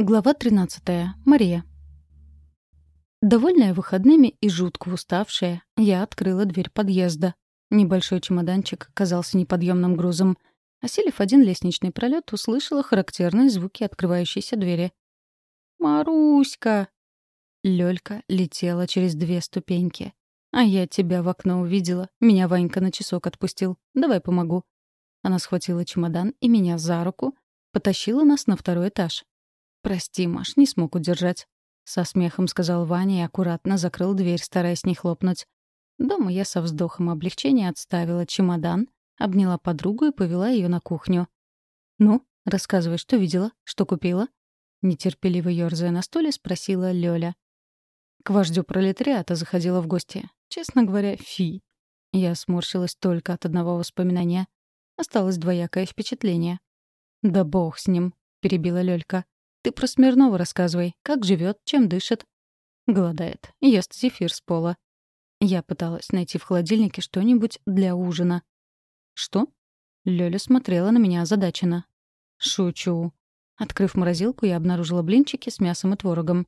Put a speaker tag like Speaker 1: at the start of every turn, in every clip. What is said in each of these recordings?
Speaker 1: Глава 13. Мария. Довольная выходными и жутко уставшая, я открыла дверь подъезда. Небольшой чемоданчик казался неподъемным грузом. Осилив один лестничный пролет, услышала характерные звуки открывающейся двери. «Маруська!» Лёлька летела через две ступеньки. «А я тебя в окно увидела. Меня Ванька на часок отпустил. Давай помогу». Она схватила чемодан и меня за руку, потащила нас на второй этаж. «Прости, Маш, не смог удержать», — со смехом сказал Ваня и аккуратно закрыл дверь, стараясь не хлопнуть. Дома я со вздохом облегчения отставила чемодан, обняла подругу и повела ее на кухню. «Ну, рассказывай, что видела, что купила?» Нетерпеливо ёрзая на стуле, спросила Лёля. К вождю пролетариата заходила в гости. Честно говоря, фи. Я сморщилась только от одного воспоминания. Осталось двоякое впечатление. «Да бог с ним», — перебила Лёлька. Ты про Смирнова рассказывай. Как живет, чем дышит. Голодает. Ест зефир с пола. Я пыталась найти в холодильнике что-нибудь для ужина. Что? Лёля смотрела на меня озадаченно. Шучу. Открыв морозилку, я обнаружила блинчики с мясом и творогом.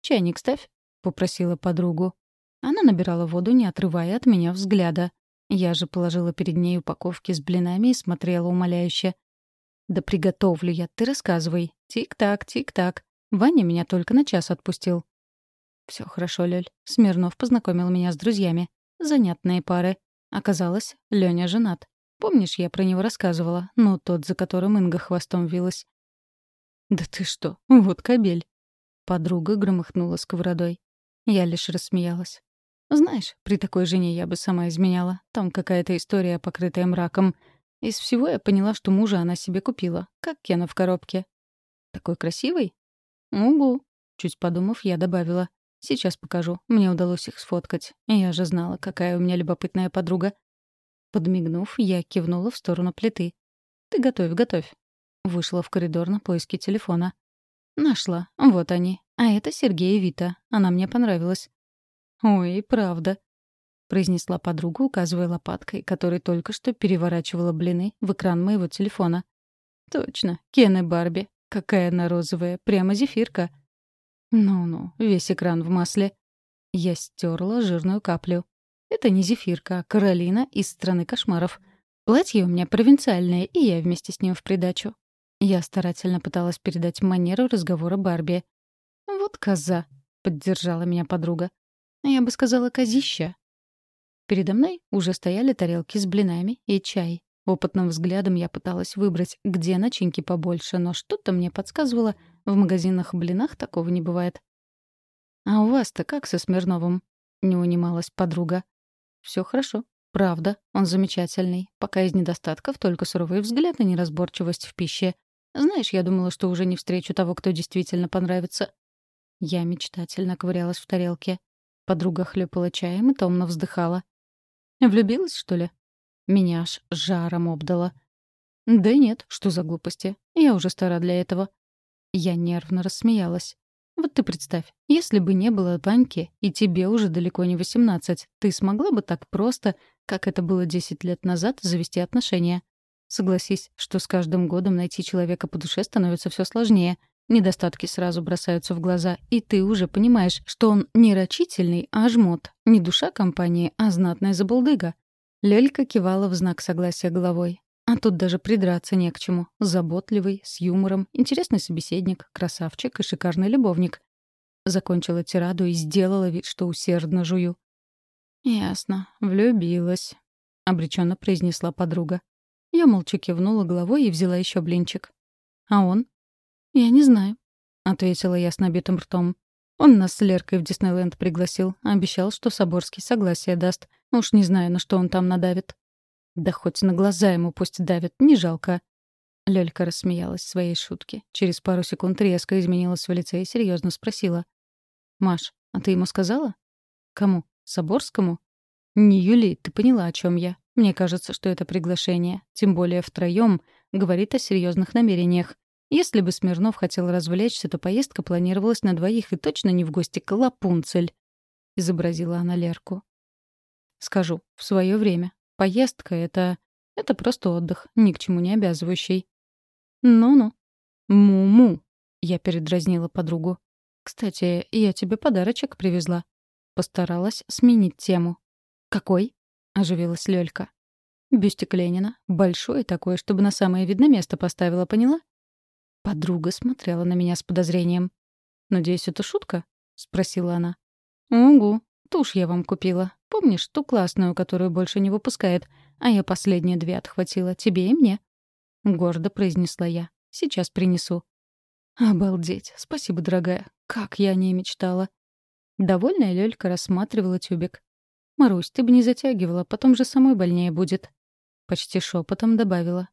Speaker 1: «Чайник ставь», — попросила подругу. Она набирала воду, не отрывая от меня взгляда. Я же положила перед ней упаковки с блинами и смотрела умоляюще. «Да приготовлю я, ты рассказывай. Тик-так, тик-так. Ваня меня только на час отпустил». Все хорошо, Лёль. Смирнов познакомил меня с друзьями. Занятные пары. Оказалось, Лёня женат. Помнишь, я про него рассказывала? Ну, тот, за которым Инга хвостом вилась. «Да ты что? Вот кобель!» Подруга громыхнула сковородой. Я лишь рассмеялась. «Знаешь, при такой жене я бы сама изменяла. Там какая-то история, покрытая мраком. Из всего я поняла, что мужа она себе купила, как Кена в коробке. «Такой красивый?» «Угу», — чуть подумав, я добавила. «Сейчас покажу. Мне удалось их сфоткать. Я же знала, какая у меня любопытная подруга». Подмигнув, я кивнула в сторону плиты. «Ты готовь, готовь». Вышла в коридор на поиски телефона. «Нашла. Вот они. А это Сергей и Вита. Она мне понравилась». «Ой, правда», — произнесла подруга, указывая лопаткой, которой только что переворачивала блины в экран моего телефона. «Точно, Кен и Барби. Какая она розовая, прямо зефирка». «Ну-ну, весь экран в масле». Я стерла жирную каплю. Это не зефирка, а Каролина из «Страны кошмаров». Платье у меня провинциальное, и я вместе с ним в придачу. Я старательно пыталась передать манеру разговора Барби. «Вот коза», — поддержала меня подруга. «Я бы сказала, козища», Передо мной уже стояли тарелки с блинами и чай. Опытным взглядом я пыталась выбрать, где начинки побольше, но что-то мне подсказывало, в магазинах блинах такого не бывает. «А у вас-то как со Смирновым?» — не унималась подруга. Все хорошо. Правда, он замечательный. Пока из недостатков только суровый взгляд и неразборчивость в пище. Знаешь, я думала, что уже не встречу того, кто действительно понравится. Я мечтательно ковырялась в тарелке. Подруга хлёпала чаем и томно вздыхала. Влюбилась, что ли? Меня аж жаром обдала. Да нет, что за глупости. Я уже стара для этого. Я нервно рассмеялась. Вот ты представь, если бы не было Ваньки, и тебе уже далеко не восемнадцать, ты смогла бы так просто, как это было десять лет назад, завести отношения? Согласись, что с каждым годом найти человека по душе становится все сложнее. Недостатки сразу бросаются в глаза, и ты уже понимаешь, что он не рачительный, а жмот, не душа компании, а знатная забулдыга. Лёлька кивала в знак согласия головой. А тут даже придраться не к чему. Заботливый, с юмором, интересный собеседник, красавчик и шикарный любовник. Закончила тираду и сделала вид, что усердно жую. «Ясно, влюбилась», — обреченно произнесла подруга. Я молча кивнула головой и взяла еще блинчик. А он «Я не знаю», — ответила я с набитым ртом. Он нас с Леркой в Диснейленд пригласил, обещал, что Соборский согласие даст. Уж не знаю, на что он там надавит. Да хоть на глаза ему пусть давит, не жалко. Лёлька рассмеялась своей шутке. Через пару секунд резко изменилась в лице и серьезно спросила. «Маш, а ты ему сказала?» «Кому? Соборскому?» «Не Юли, ты поняла, о чем я. Мне кажется, что это приглашение, тем более втроем, говорит о серьезных намерениях. Если бы Смирнов хотел развлечься, то поездка планировалась на двоих и точно не в гости к Лапунцель, — изобразила она Лерку. Скажу, в свое время. Поездка — это... это просто отдых, ни к чему не обязывающий. Ну-ну. Му-му. Я передразнила подругу. «Кстати, я тебе подарочек привезла». Постаралась сменить тему. «Какой?» — оживилась Лёлька. «Бюстик Ленина. Большой такой, чтобы на самое видное место поставила, поняла?» Подруга смотрела на меня с подозрением. «Надеюсь, это шутка?» — спросила она. «Угу. Тушь я вам купила. Помнишь, ту классную, которую больше не выпускает? А я последние две отхватила. Тебе и мне». Гордо произнесла я. «Сейчас принесу». «Обалдеть. Спасибо, дорогая. Как я о ней мечтала». Довольная Лёлька рассматривала тюбик. «Марусь, ты бы не затягивала, потом же самой больнее будет». Почти шепотом добавила.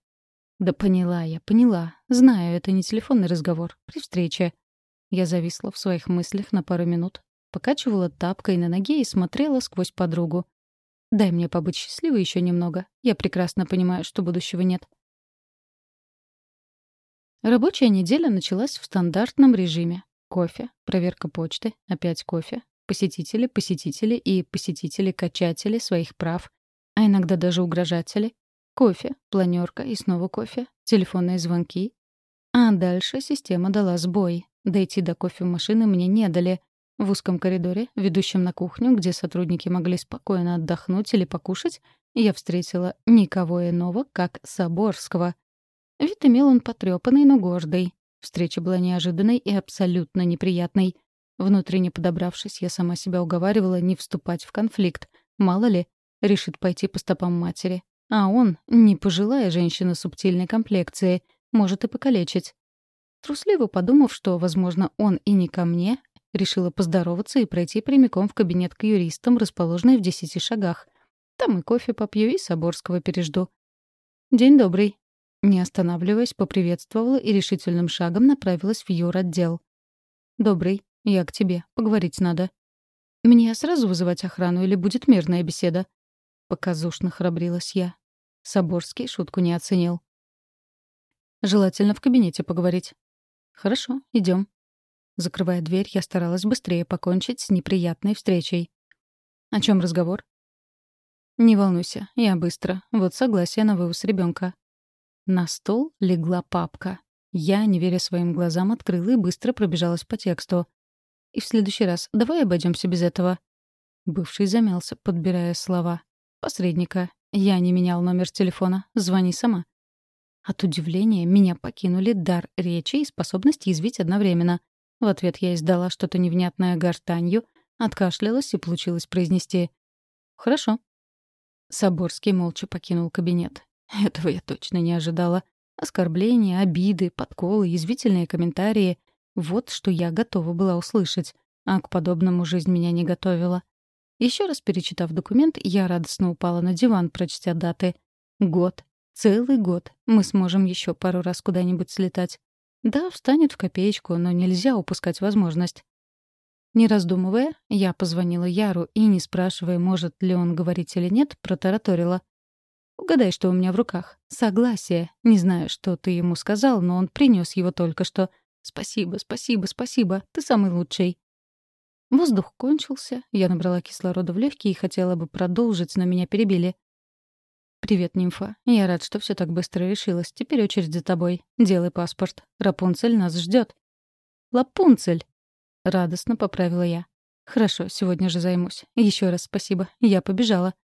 Speaker 1: «Да поняла я, поняла. Знаю, это не телефонный разговор. При встрече». Я зависла в своих мыслях на пару минут, покачивала тапкой на ноге и смотрела сквозь подругу. «Дай мне побыть счастливой еще немного. Я прекрасно понимаю, что будущего нет». Рабочая неделя началась в стандартном режиме. Кофе, проверка почты, опять кофе, посетители, посетители и посетители-качатели своих прав, а иногда даже угрожатели, кофе, планерка и снова кофе, телефонные звонки. А дальше система дала сбой. Дойти до кофемашины мне не дали. В узком коридоре, ведущем на кухню, где сотрудники могли спокойно отдохнуть или покушать, я встретила никого иного, как Соборского. Вид имел он потрепанный, но гордый. Встреча была неожиданной и абсолютно неприятной. Внутренне подобравшись, я сама себя уговаривала не вступать в конфликт. Мало ли, решит пойти по стопам матери. А он, не пожилая женщина субтильной комплекции, может и покалечить. Трусливо подумав, что, возможно, он и не ко мне, решила поздороваться и пройти прямиком в кабинет к юристам, расположенный в десяти шагах. Там и кофе попью, и Соборского пережду. «День добрый», не останавливаясь, поприветствовала и решительным шагом направилась в юр-отдел. «Добрый, я к тебе. Поговорить надо». «Мне сразу вызывать охрану или будет мирная беседа?» Показушно храбрилась я. Соборский шутку не оценил. «Желательно в кабинете поговорить». «Хорошо, идем. Закрывая дверь, я старалась быстрее покончить с неприятной встречей. «О чем разговор?» «Не волнуйся, я быстро. Вот согласие на вывоз ребенка. На стол легла папка. Я, не веря своим глазам, открыла и быстро пробежалась по тексту. «И в следующий раз давай обойдемся без этого». Бывший замялся, подбирая слова. «Посредника. Я не менял номер телефона. Звони сама». От удивления меня покинули дар речи и способность язвить одновременно. В ответ я издала что-то невнятное гортанью, откашлялась и получилось произнести «Хорошо». Соборский молча покинул кабинет. Этого я точно не ожидала. Оскорбления, обиды, подколы, язвительные комментарии — вот что я готова была услышать. А к подобному жизнь меня не готовила. Еще раз перечитав документ, я радостно упала на диван, прочтя даты. Год. Целый год. Мы сможем еще пару раз куда-нибудь слетать. Да, встанет в копеечку, но нельзя упускать возможность. Не раздумывая, я позвонила Яру и, не спрашивая, может ли он говорить или нет, протараторила. Угадай, что у меня в руках. Согласие. Не знаю, что ты ему сказал, но он принес его только что. Спасибо, спасибо, спасибо. Ты самый лучший. Воздух кончился, я набрала кислорода в легкие и хотела бы продолжить, но меня перебили. «Привет, нимфа. Я рад, что все так быстро решилось. Теперь очередь за тобой. Делай паспорт. Рапунцель нас ждет. «Лапунцель!» — радостно поправила я. «Хорошо, сегодня же займусь. Еще раз спасибо. Я побежала».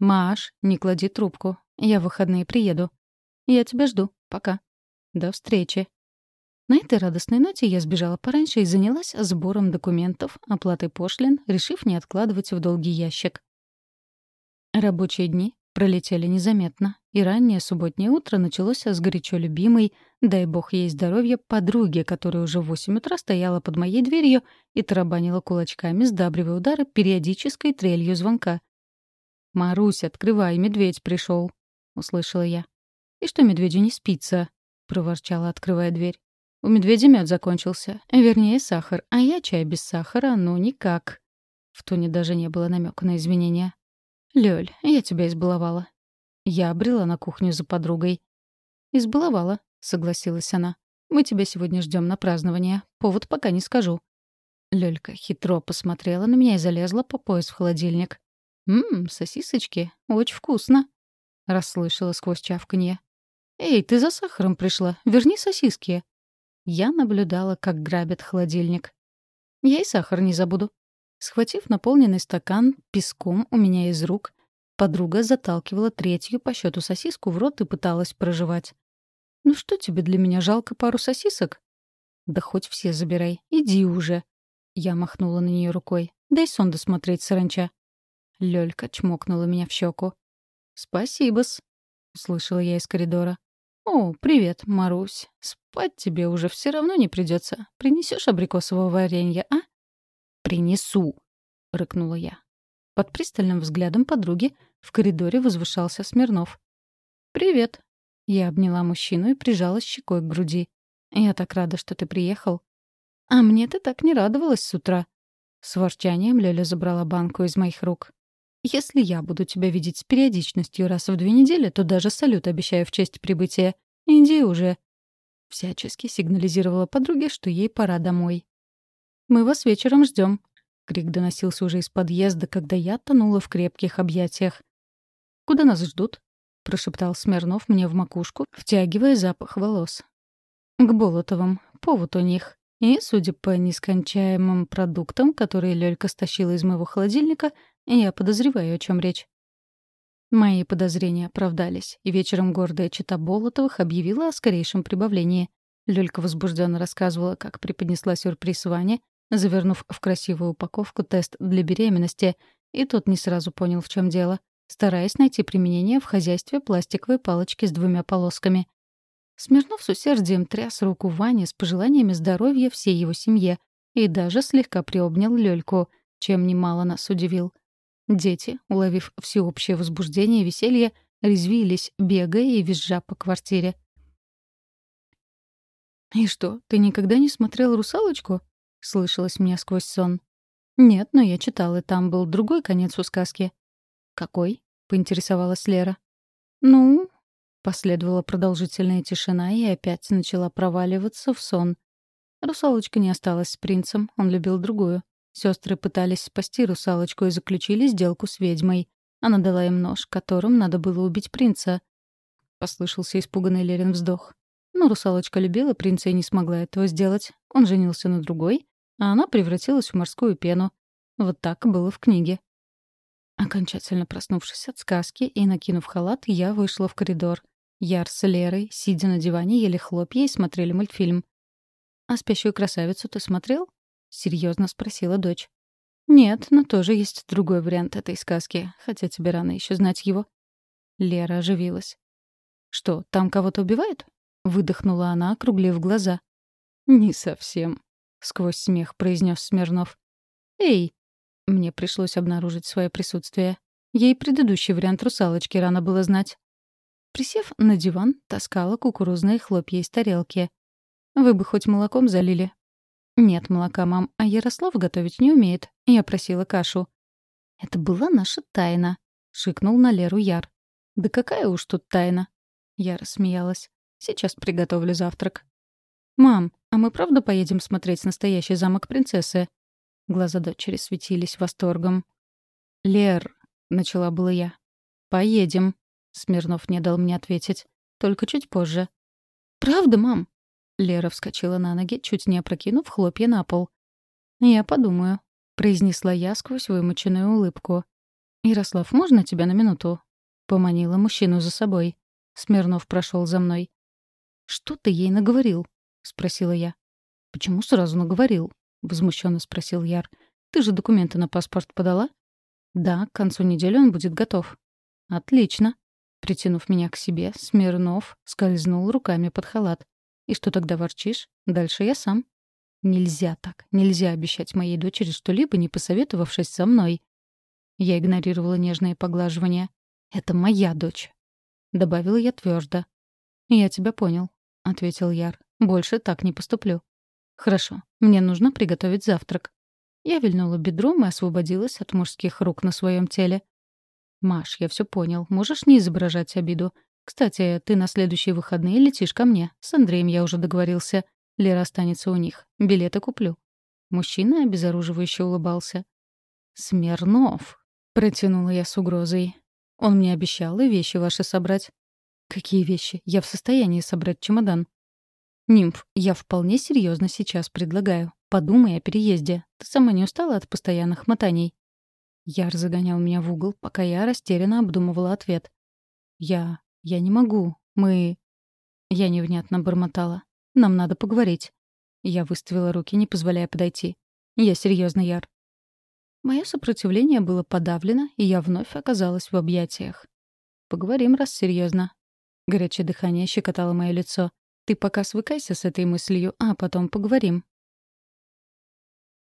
Speaker 1: «Маш, не клади трубку. Я в выходные приеду. Я тебя жду. Пока. До встречи». На этой радостной ноте я сбежала пораньше и занялась сбором документов, оплатой пошлин, решив не откладывать в долгий ящик. Рабочие дни пролетели незаметно, и раннее субботнее утро началось с горячо любимой, дай бог ей здоровья, подруги, которая уже в восемь утра стояла под моей дверью и тарабанила кулачками, сдабривая удары периодической трелью звонка. «Марусь, открывай, медведь пришел», — услышала я. «И что медведю не спится?» — проворчала, открывая дверь. «У медведя мед закончился. Вернее, сахар. А я чай без сахара, ну никак». В тоне даже не было намека на извинения. «Лёль, я тебя избаловала». Я обрела на кухню за подругой. «Избаловала», — согласилась она. «Мы тебя сегодня ждем на празднование. Повод пока не скажу». Лёлька хитро посмотрела на меня и залезла по пояс в холодильник. «Ммм, сосисочки. Очень вкусно», — расслышала сквозь чавканье. «Эй, ты за сахаром пришла. Верни сосиски». Я наблюдала, как грабят холодильник. Я и сахар не забуду. Схватив наполненный стакан песком у меня из рук, подруга заталкивала третью по счету сосиску в рот и пыталась проживать. «Ну что тебе для меня жалко пару сосисок?» «Да хоть все забирай. Иди уже». Я махнула на нее рукой. «Дай сон досмотреть, саранча». Лёлька чмокнула меня в щеку. «Спасибо-с», — услышала я из коридора. «О, привет, Марусь. Спать тебе уже все равно не придется. Принесешь абрикосового варенья, а?» «Принесу», — рыкнула я. Под пристальным взглядом подруги в коридоре возвышался Смирнов. «Привет». Я обняла мужчину и прижала щекой к груди. «Я так рада, что ты приехал». «А мне ты так не радовалась с утра». С ворчанием Лёля забрала банку из моих рук. Если я буду тебя видеть с периодичностью раз в две недели, то даже салют обещаю в честь прибытия. Иди уже». Всячески сигнализировала подруге, что ей пора домой. «Мы вас вечером ждем. Крик доносился уже из подъезда, когда я тонула в крепких объятиях. «Куда нас ждут?» — прошептал Смирнов мне в макушку, втягивая запах волос. «К Болотовым. Повод у них. И, судя по нескончаемым продуктам, которые Лёлька стащила из моего холодильника, я подозреваю, о чем речь. Мои подозрения оправдались, и вечером гордая чита Болотовых объявила о скорейшем прибавлении. Лёлька возбужденно рассказывала, как преподнесла сюрприз Ване, завернув в красивую упаковку тест для беременности, и тот не сразу понял, в чем дело, стараясь найти применение в хозяйстве пластиковой палочки с двумя полосками. Смирнов с усердием тряс руку Ване с пожеланиями здоровья всей его семье и даже слегка приобнял Лёльку, чем немало нас удивил. Дети, уловив всеобщее возбуждение и веселье, резвились, бегая и визжа по квартире. «И что, ты никогда не смотрел «Русалочку»?» — слышалось мне сквозь сон. «Нет, но я читала, и там был другой конец у сказки». «Какой?» — поинтересовалась Лера. «Ну, Последовала продолжительная тишина, и опять начала проваливаться в сон. Русалочка не осталась с принцем, он любил другую. Сестры пытались спасти русалочку и заключили сделку с ведьмой. Она дала им нож, которым надо было убить принца. Послышался испуганный Лерин вздох. Но русалочка любила принца и не смогла этого сделать. Он женился на другой, а она превратилась в морскую пену. Вот так было в книге. Окончательно проснувшись от сказки и накинув халат, я вышла в коридор. Яр с Лерой, сидя на диване, ели хлопья и смотрели мультфильм. «А спящую красавицу ты смотрел?» — серьезно спросила дочь. «Нет, но тоже есть другой вариант этой сказки, хотя тебе рано еще знать его». Лера оживилась. «Что, там кого-то убивают?» — выдохнула она, округлив глаза. «Не совсем», — сквозь смех произнес Смирнов. «Эй!» — мне пришлось обнаружить свое присутствие. Ей предыдущий вариант русалочки рано было знать. Присев на диван, таскала кукурузные хлопья из тарелки. «Вы бы хоть молоком залили?» «Нет молока, мам, а Ярослав готовить не умеет. Я просила кашу». «Это была наша тайна», — шикнул на Леру Яр. «Да какая уж тут тайна?» Я рассмеялась. «Сейчас приготовлю завтрак». «Мам, а мы правда поедем смотреть настоящий замок принцессы?» Глаза дочери светились восторгом. «Лер», — начала была я. «Поедем», Смирнов не дал мне ответить. Только чуть позже. «Правда, мам?» Лера вскочила на ноги, чуть не опрокинув хлопья на пол. «Я подумаю», — произнесла я сквозь вымученную улыбку. «Ярослав, можно тебя на минуту?» Поманила мужчину за собой. Смирнов прошел за мной. «Что ты ей наговорил?» — спросила я. «Почему сразу наговорил?» — возмущенно спросил Яр. «Ты же документы на паспорт подала?» «Да, к концу недели он будет готов». «Отлично», Притянув меня к себе, Смирнов скользнул руками под халат. «И что тогда ворчишь? Дальше я сам». «Нельзя так. Нельзя обещать моей дочери что-либо, не посоветовавшись со мной». Я игнорировала нежные поглаживания. «Это моя дочь», — добавила я твердо. «Я тебя понял», — ответил Яр. «Больше так не поступлю». «Хорошо. Мне нужно приготовить завтрак». Я вильнула бедром и освободилась от мужских рук на своем теле. «Маш, я все понял. Можешь не изображать обиду. Кстати, ты на следующие выходные летишь ко мне. С Андреем я уже договорился. Лера останется у них. Билеты куплю». Мужчина обезоруживающе улыбался. «Смирнов», — протянула я с угрозой. «Он мне обещал и вещи ваши собрать». «Какие вещи? Я в состоянии собрать чемодан». «Нимф, я вполне серьезно сейчас предлагаю. Подумай о переезде. Ты сама не устала от постоянных мотаний?» Яр загонял меня в угол, пока я растерянно обдумывала ответ. «Я... я не могу. Мы...» Я невнятно бормотала. «Нам надо поговорить». Я выставила руки, не позволяя подойти. «Я серьезно, Яр». Мое сопротивление было подавлено, и я вновь оказалась в объятиях. «Поговорим, раз серьезно. Горячее дыхание щекотало мое лицо. «Ты пока свыкайся с этой мыслью, а потом поговорим».